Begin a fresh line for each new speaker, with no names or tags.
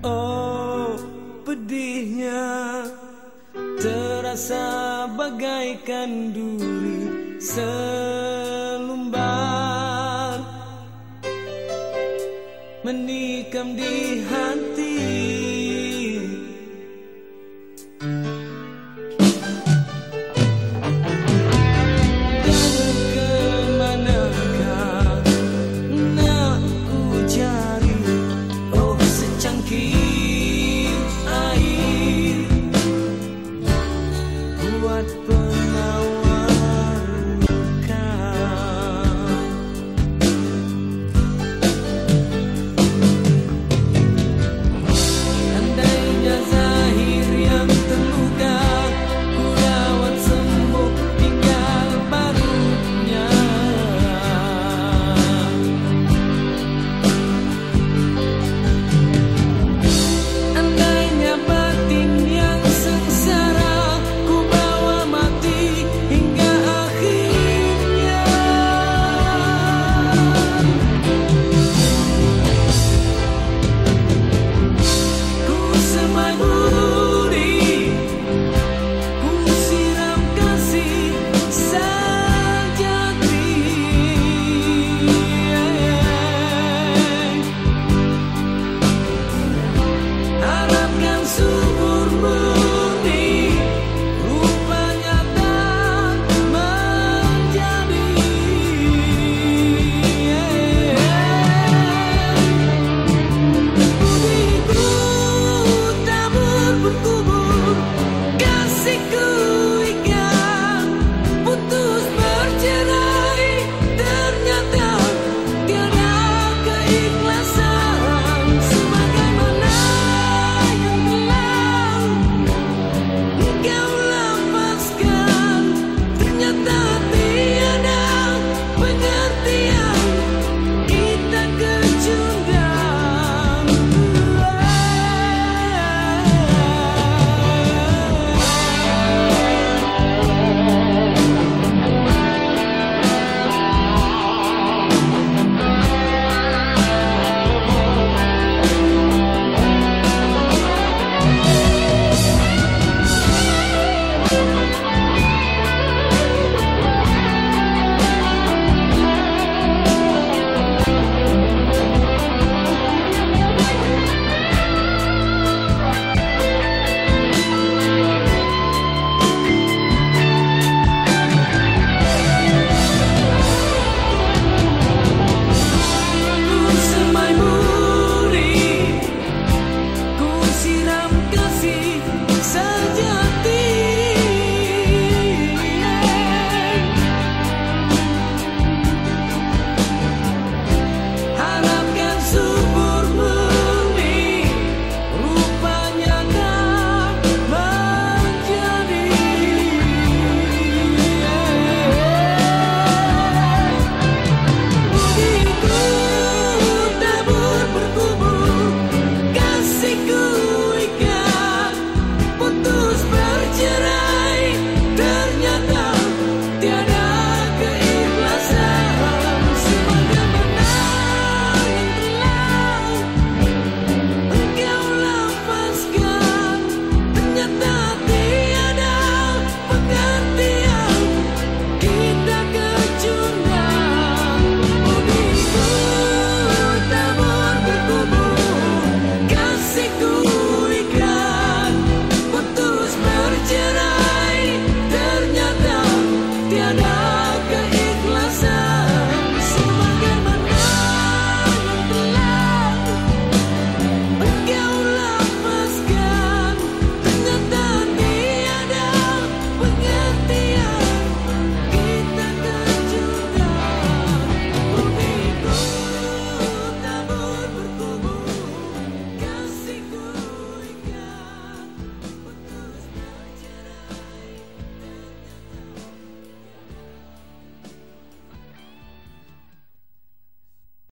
Oh pedihnya Terasa bagaikan duri. Menikam di hati